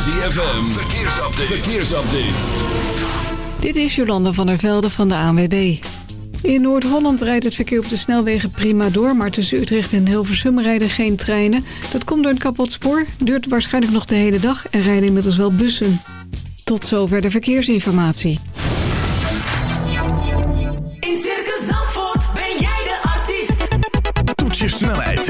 ZFM, verkeersupdate. verkeersupdate. Dit is Jolanda van der Velde van de ANWB. In Noord-Holland rijdt het verkeer op de snelwegen prima door... maar tussen Utrecht en Hilversum rijden geen treinen. Dat komt door een kapot spoor, duurt waarschijnlijk nog de hele dag... en rijden inmiddels wel bussen. Tot zover de verkeersinformatie. In Circus Zandvoort ben jij de artiest. Toets je snelheid,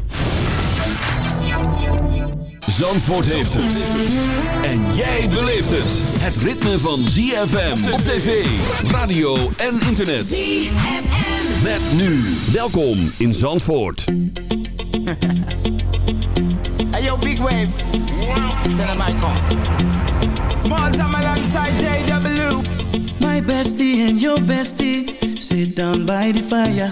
Zandvoort heeft het. En jij beleeft het. Het ritme van ZFM op tv, radio en internet. ZFM. Met nu. Welkom in Zandvoort. Hey yo, big wave. Tell them I come. Small time alongside JW. My bestie and your bestie sit down by the fire.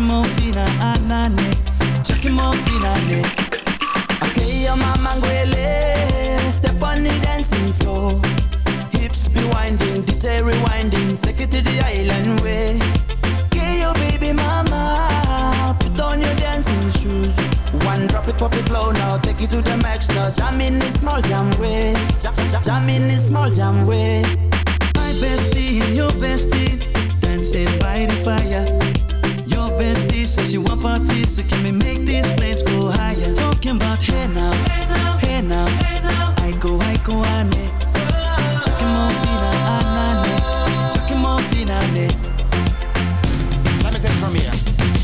More fina, anane. Chucking more fina, ne. Okay, your mama ngwele. Step on the dancing floor. Hips be winding, detail rewinding. Take it to the island way. Okay, your baby mama. Put on your dancing shoes. One drop it, pop it low now. Take it to the max now. Jam in this small jam way. Jam, jam, jam in this small jam way. My bestie and your bestie dancing by the fire. Your bestie says she want parties, so can we make these flames go higher? Talking about hey now, hey now, hey now, hey now. I go, I go, ane. Chucking more fina, anane. Chucking more fina, ne. Let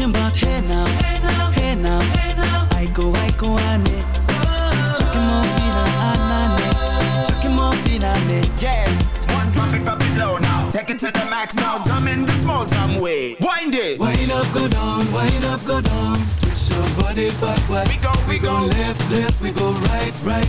Talking about hey now, hey now, hey now, hey now. I go, I go, ane. Chucking more fina, anane. Chucking more fina, ne. Yes, one drop it, drop it low now Take it to the max now, jump in the small jam way Wind it Wind up, go down, wind up, go down. Twist your body backward. We go, we go. left, left, we go right, right.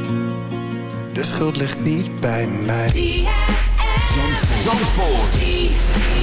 De schuld ligt niet bij mij. Zandvoort.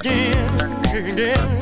Again.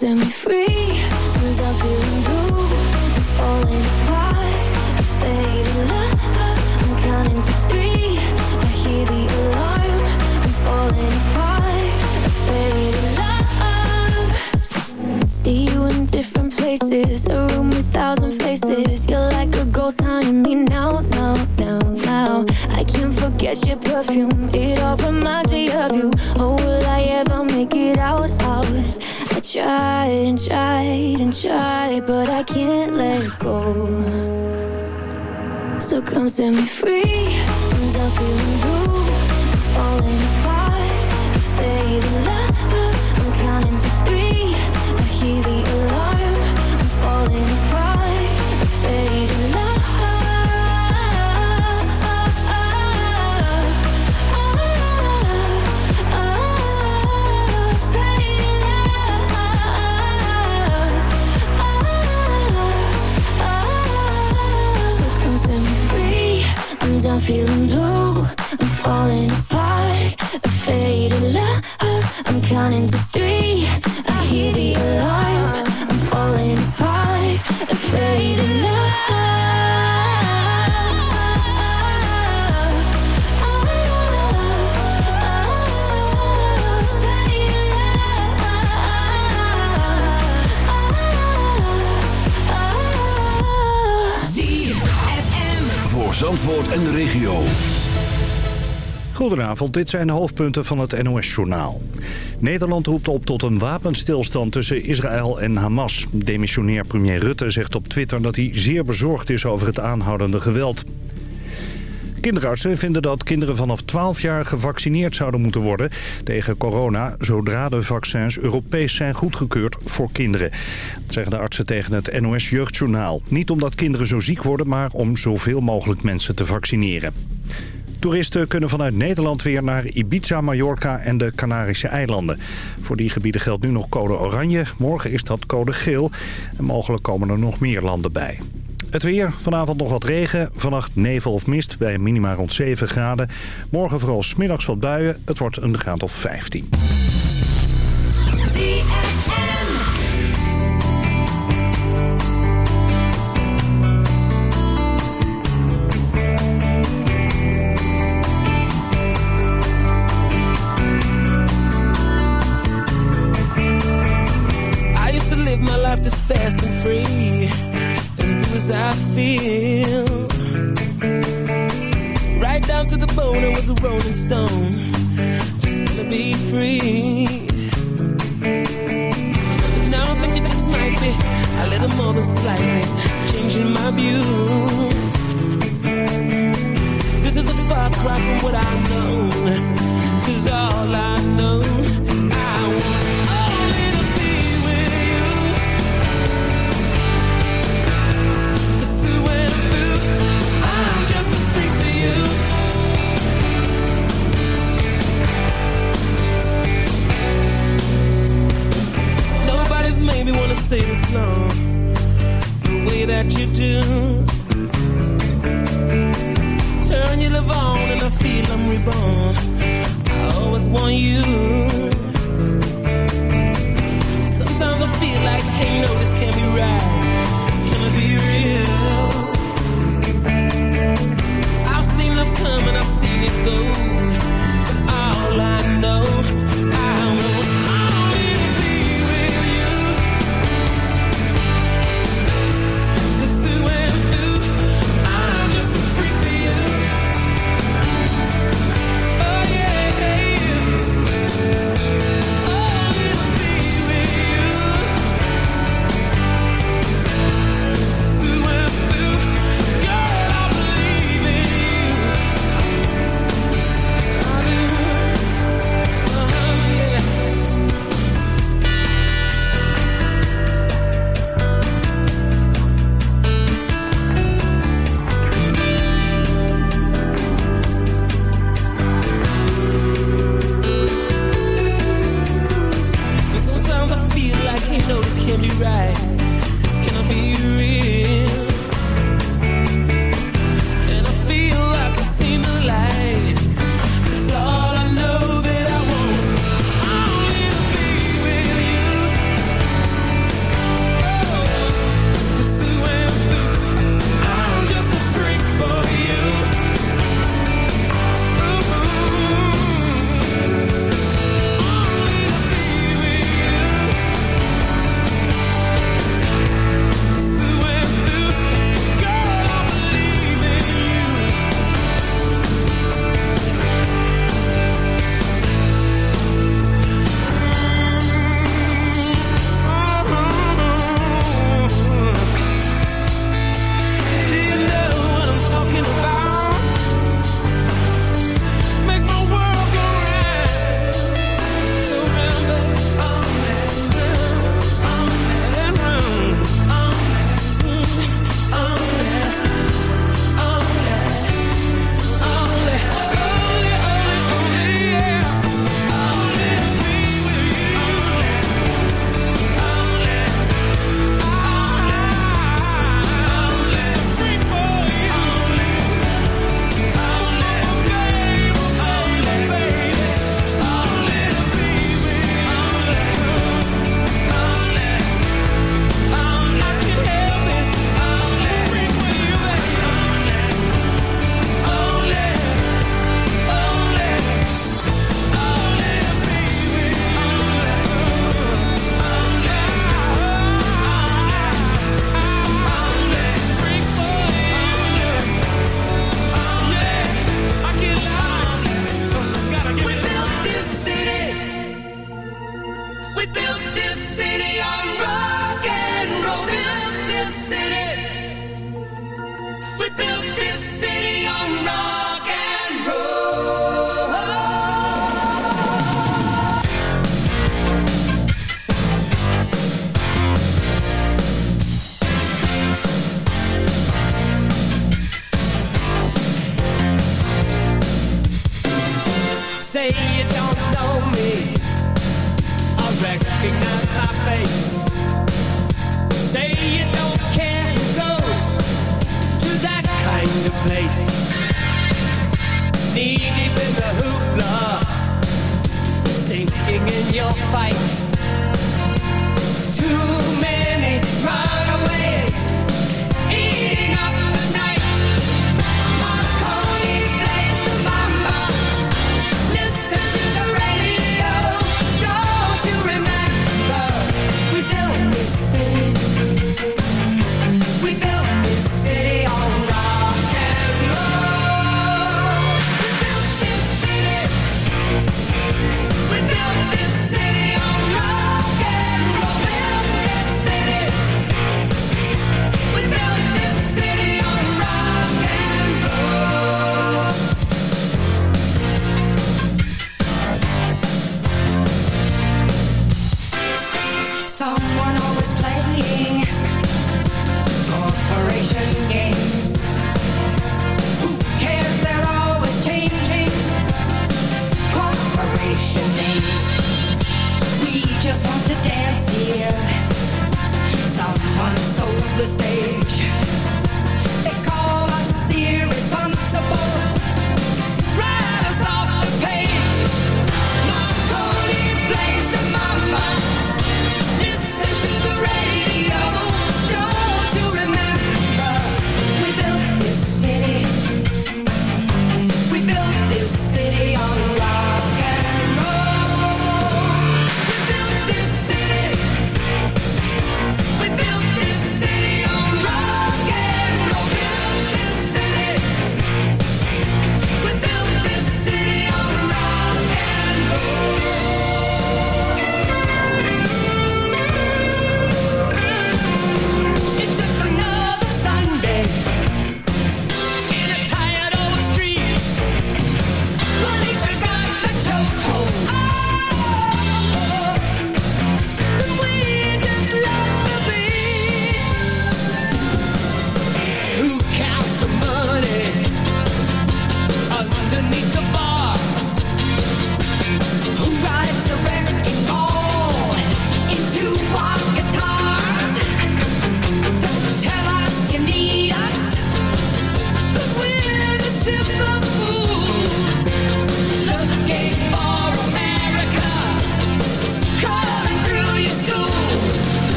set me free. Cause I'm feeling blue Falling apart. Love I'm counting to three. I hear the alarm I'm falling apart. Love. See you in different places A room with thousand faces. You're like a ghost haunting me now, now, now, now. I can't forget your perfume It all reminds So come set me free. Goedenavond, dit zijn de hoofdpunten van het NOS-journaal. Nederland roept op tot een wapenstilstand tussen Israël en Hamas. Demissionair premier Rutte zegt op Twitter dat hij zeer bezorgd is over het aanhoudende geweld. Kinderartsen vinden dat kinderen vanaf 12 jaar gevaccineerd zouden moeten worden tegen corona... zodra de vaccins Europees zijn goedgekeurd voor kinderen. Dat zeggen de artsen tegen het NOS Jeugdjournaal. Niet omdat kinderen zo ziek worden, maar om zoveel mogelijk mensen te vaccineren. Toeristen kunnen vanuit Nederland weer naar Ibiza, Mallorca en de Canarische eilanden. Voor die gebieden geldt nu nog code oranje. Morgen is dat code geel. En mogelijk komen er nog meer landen bij. Het weer, vanavond nog wat regen, vannacht nevel of mist bij minima rond 7 graden. Morgen vooral smiddags wat buien, het wordt een graad of 15. Want you in your fight.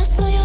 알았어요.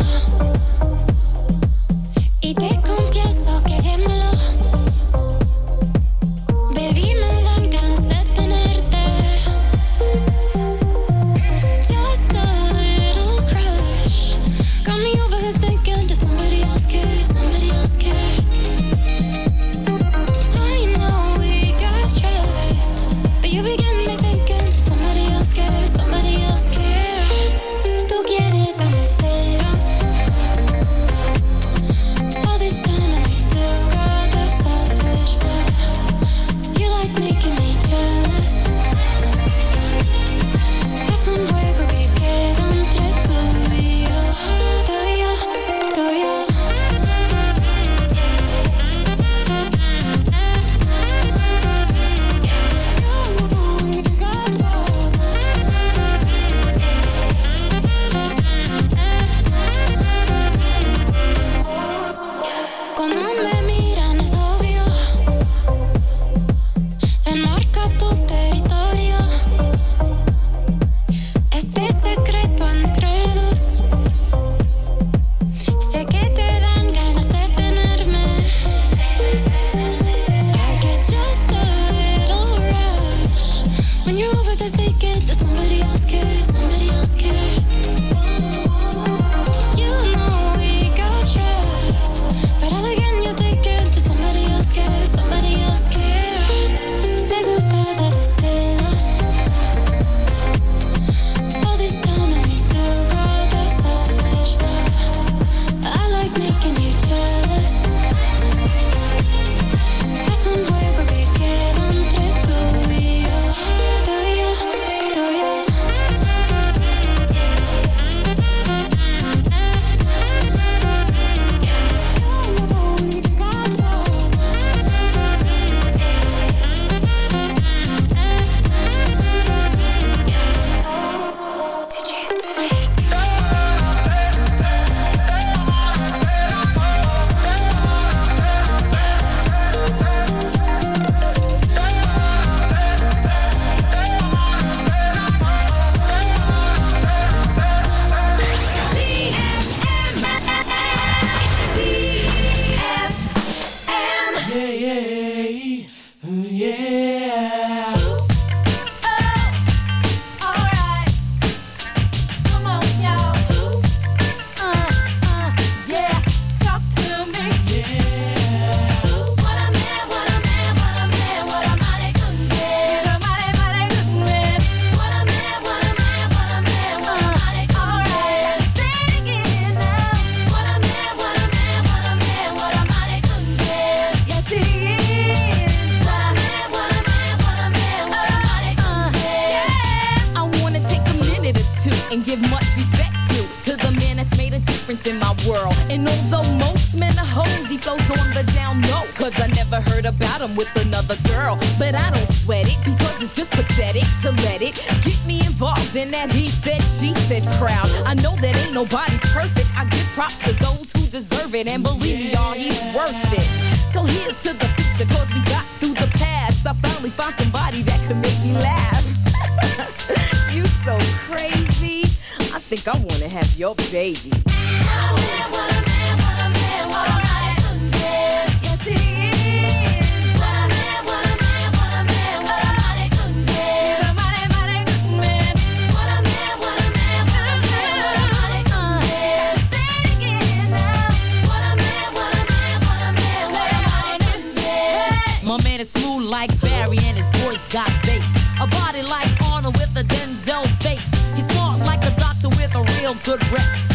Smooth like Barry and his voice got bass. A body like Arnold with a Denzel face. He's smart like a doctor with a real good rep.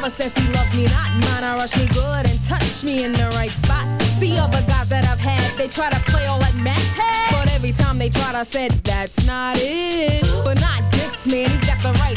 Never says he loves me not. Mine, I rush me good and touch me in the right spot. See other guys that I've had, they try to play all like Mac. But every time they tried, I said, that's not it. But not this man, he's got the right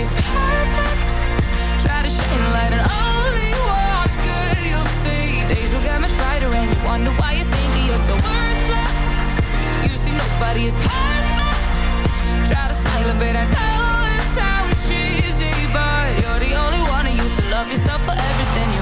perfect. Try to shine light on only what's good. You'll see days will get much brighter, and you wonder why you think you're so worthless. You see nobody is perfect. Try to smile a bit, I know but you're the only one who used to love yourself for everything you